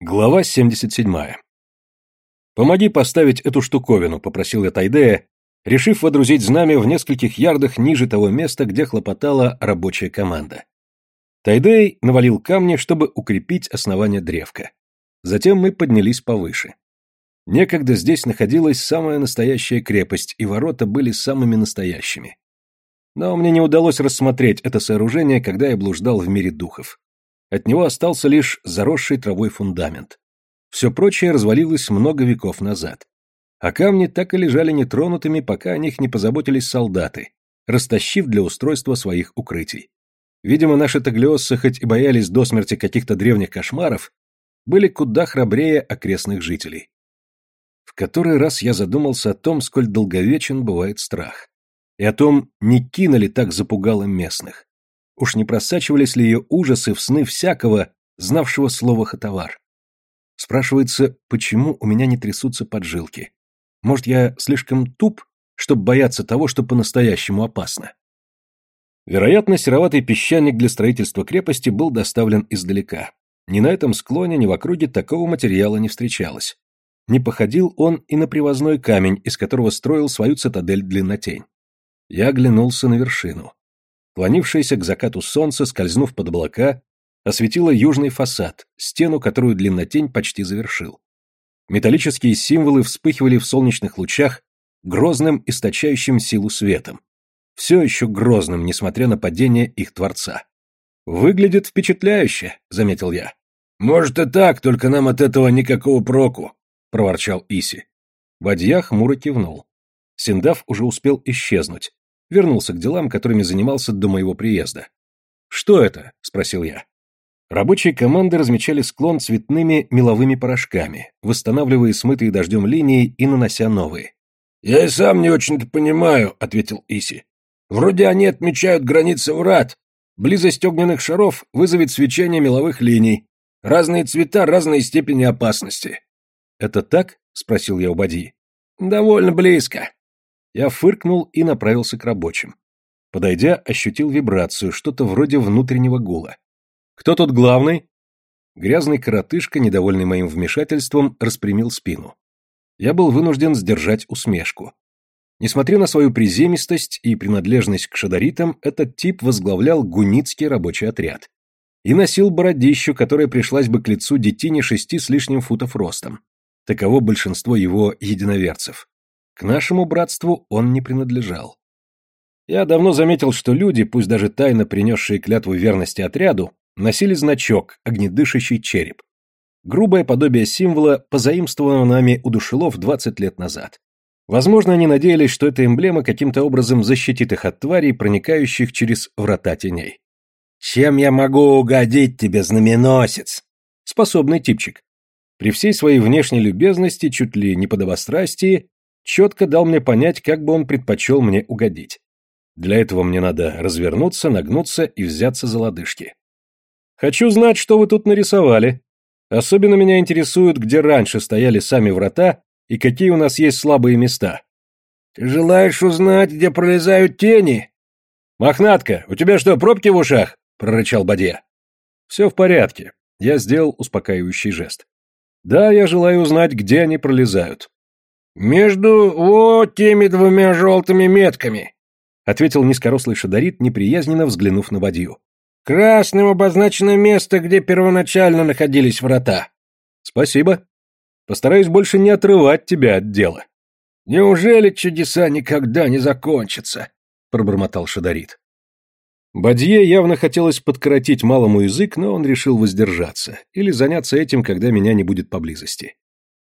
Глава 77. «Помоги поставить эту штуковину», — попросил я Тайдея, решив водрузить знамя в нескольких ярдах ниже того места, где хлопотала рабочая команда. Тайдей навалил камни, чтобы укрепить основание древка. Затем мы поднялись повыше. Некогда здесь находилась самая настоящая крепость, и ворота были самыми настоящими. Но мне не удалось рассмотреть это сооружение, когда я блуждал в мире духов. От него остался лишь заросший травой фундамент. Все прочее развалилось много веков назад. А камни так и лежали нетронутыми, пока о них не позаботились солдаты, растащив для устройства своих укрытий. Видимо, наши таглиоссы, хоть и боялись до смерти каких-то древних кошмаров, были куда храбрее окрестных жителей. В который раз я задумался о том, сколь долговечен бывает страх. И о том, не кинули так запугало местных. Уж не просачивались ли ее ужасы в сны всякого, знавшего слово «хатовар»? Спрашивается, почему у меня не трясутся поджилки? Может, я слишком туп, чтобы бояться того, что по-настоящему опасно? Вероятно, сероватый песчаник для строительства крепости был доставлен издалека. Ни на этом склоне, ни в округе такого материала не встречалось. Не походил он и на привозной камень, из которого строил свою цитадель длиннотень. Я оглянулся на вершину. Клонившееся к закату солнце, скользнув под облака, осветило южный фасад, стену, которую длиннотень почти завершил. Металлические символы вспыхивали в солнечных лучах грозным, источающим силу светом. Все еще грозным, несмотря на падение их творца. «Выглядит впечатляюще», — заметил я. «Может и так, только нам от этого никакого проку», — проворчал Иси. Бадья хмуро кивнул. Синдав уже успел исчезнуть, вернулся к делам, которыми занимался до моего приезда. «Что это?» — спросил я. Рабочие команды размечали склон цветными меловыми порошками, восстанавливая смытые дождем линии и нанося новые. «Я и сам не очень-то понимаю», — ответил Иси. «Вроде они отмечают границы врат. Близость огненных шаров вызовет свечение меловых линий. Разные цвета, разные степени опасности». «Это так?» — спросил я у Бади. «Довольно близко. Я фыркнул и направился к рабочим. Подойдя, ощутил вибрацию, что-то вроде внутреннего гула. «Кто тут главный?» Грязный коротышка, недовольный моим вмешательством, распрямил спину. Я был вынужден сдержать усмешку. Несмотря на свою приземистость и принадлежность к шадаритам, этот тип возглавлял гуницкий рабочий отряд. И носил бородищу, которая пришлась бы к лицу детине шести с лишним футов ростом. Таково большинство его единоверцев. К нашему братству он не принадлежал. Я давно заметил, что люди, пусть даже тайно принесшие клятву верности отряду, носили значок, огнедышащий череп. Грубое подобие символа, позаимствованного нами у душелов 20 лет назад. Возможно, они надеялись, что эта эмблема каким-то образом защитит их от тварей, проникающих через врата теней. «Чем я могу угодить тебе, знаменосец?» Способный типчик. При всей своей внешней любезности, чуть ли не подобострастии, четко дал мне понять, как бы он предпочел мне угодить. Для этого мне надо развернуться, нагнуться и взяться за лодыжки. Хочу знать, что вы тут нарисовали. Особенно меня интересует, где раньше стояли сами врата и какие у нас есть слабые места. Ты желаешь узнать, где пролезают тени? Мохнатка, у тебя что, пробки в ушах? прорычал Бадья. Все в порядке. Я сделал успокаивающий жест. Да, я желаю узнать, где они пролезают. «Между вот теми двумя желтыми метками», — ответил низкорослый шадарит, неприязненно взглянув на Бадью. «Красным обозначено место, где первоначально находились врата». «Спасибо. Постараюсь больше не отрывать тебя от дела». «Неужели чудеса никогда не закончатся?» — пробормотал шадарит. Бадье явно хотелось подкоротить малому язык, но он решил воздержаться или заняться этим, когда меня не будет поблизости.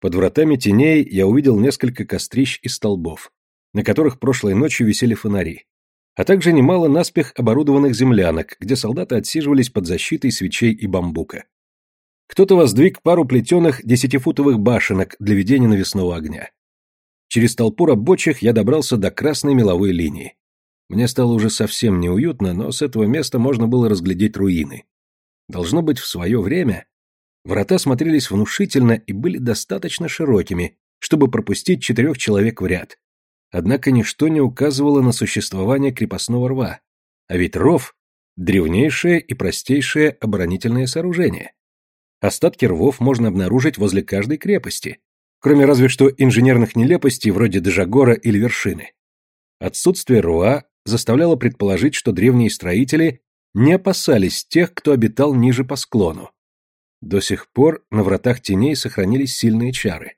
Под вратами теней я увидел несколько кострищ и столбов, на которых прошлой ночью висели фонари, а также немало наспех оборудованных землянок, где солдаты отсиживались под защитой свечей и бамбука. Кто-то воздвиг пару плетеных десятифутовых башенок для ведения навесного огня. Через толпу рабочих я добрался до красной меловой линии. Мне стало уже совсем неуютно, но с этого места можно было разглядеть руины. Должно быть, в свое время Врата смотрелись внушительно и были достаточно широкими, чтобы пропустить четырех человек в ряд. Однако ничто не указывало на существование крепостного рва. А ведь ров — древнейшее и простейшее оборонительное сооружение. Остатки рвов можно обнаружить возле каждой крепости, кроме разве что инженерных нелепостей вроде Дежагора или вершины. Отсутствие руа заставляло предположить, что древние строители не опасались тех, кто обитал ниже по склону. До сих пор на вратах теней сохранились сильные чары.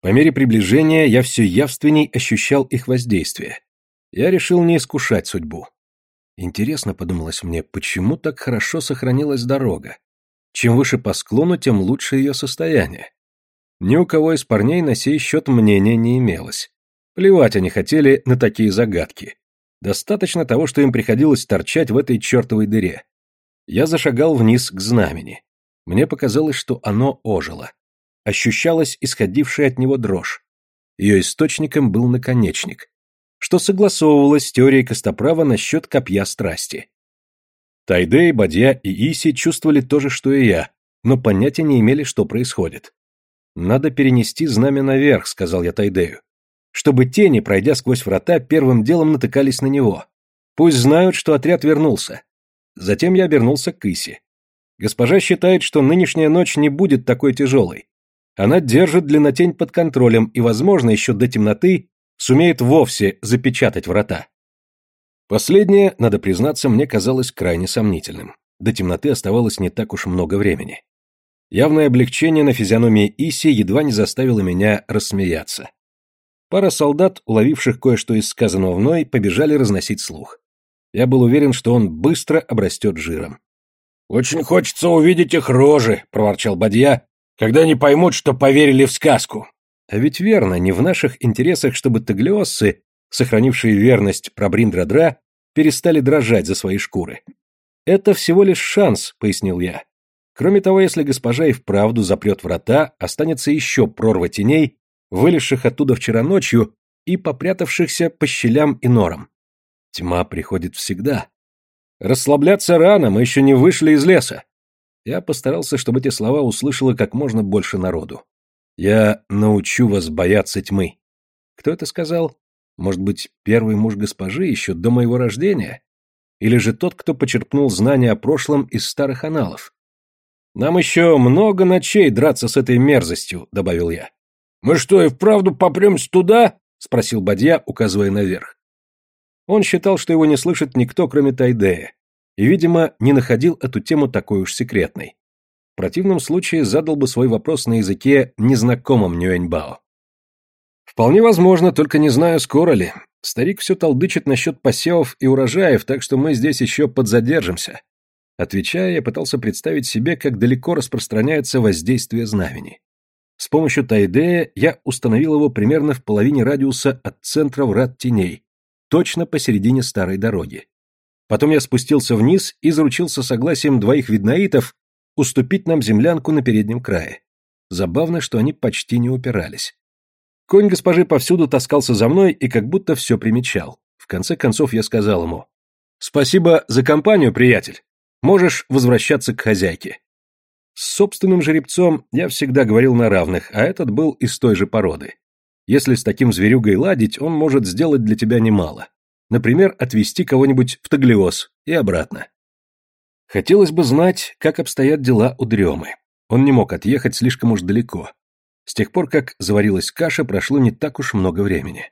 По мере приближения я все явственней ощущал их воздействие. Я решил не искушать судьбу. Интересно, подумалось мне, почему так хорошо сохранилась дорога? Чем выше по склону, тем лучше ее состояние. Ни у кого из парней на сей счет мнения не имелось. Плевать они хотели на такие загадки. Достаточно того, что им приходилось торчать в этой чертовой дыре. Я зашагал вниз к знамени. Мне показалось, что оно ожило. Ощущалась исходившая от него дрожь. Ее источником был наконечник, что согласовывалось с теорией Костоправа насчет копья страсти. Тайдей, Бадья и Иси чувствовали то же, что и я, но понятия не имели, что происходит. «Надо перенести знамя наверх», — сказал я Тайдею чтобы тени, пройдя сквозь врата, первым делом натыкались на него. Пусть знают, что отряд вернулся. Затем я обернулся к Иси. Госпожа считает, что нынешняя ночь не будет такой тяжелой. Она держит длиннотень под контролем и, возможно, еще до темноты сумеет вовсе запечатать врата. Последнее, надо признаться, мне казалось крайне сомнительным. До темноты оставалось не так уж много времени. Явное облегчение на физиономии Иси едва не заставило меня рассмеяться. Пара солдат, уловивших кое-что из сказанного мной, побежали разносить слух. Я был уверен, что он быстро обрастет жиром. «Очень хочется увидеть их рожи», — проворчал Бадья, «когда они поймут, что поверили в сказку». А ведь верно, не в наших интересах, чтобы таглиоссы, сохранившие верность Прабриндрадра, перестали дрожать за свои шкуры. «Это всего лишь шанс», — пояснил я. Кроме того, если госпожа и вправду запрет врата, останется еще прорва теней, вылезших оттуда вчера ночью и попрятавшихся по щелям и норам. Тьма приходит всегда. Расслабляться рано, мы еще не вышли из леса. Я постарался, чтобы эти слова услышало как можно больше народу. Я научу вас бояться тьмы. Кто это сказал? Может быть, первый муж госпожи еще до моего рождения? Или же тот, кто почерпнул знания о прошлом из старых аналов? Нам еще много ночей драться с этой мерзостью, добавил я. «Мы что, и вправду попремся туда?» — спросил Бадья, указывая наверх. Он считал, что его не слышит никто, кроме Тайдея, и, видимо, не находил эту тему такой уж секретной. В противном случае задал бы свой вопрос на языке, незнакомом Нюэньбао. Вполне возможно, только не знаю, скоро ли. Старик все толдычит насчет посевов и урожаев, так что мы здесь еще подзадержимся. Отвечая, я пытался представить себе, как далеко распространяется воздействие знамени. С помощью Тайдея я установил его примерно в половине радиуса от центра врат теней, точно посередине старой дороги. Потом я спустился вниз и заручился согласием двоих виднаитов уступить нам землянку на переднем крае. Забавно, что они почти не упирались. Конь госпожи повсюду таскался за мной и как будто все примечал. В конце концов я сказал ему, «Спасибо за компанию, приятель. Можешь возвращаться к хозяйке. С собственным жеребцом я всегда говорил на равных, а этот был из той же породы. Если с таким зверюгой ладить, он может сделать для тебя немало. Например, отвезти кого-нибудь в Таглиоз и обратно. Хотелось бы знать, как обстоят дела у Дремы. Он не мог отъехать слишком уж далеко. С тех пор, как заварилась каша, прошло не так уж много времени.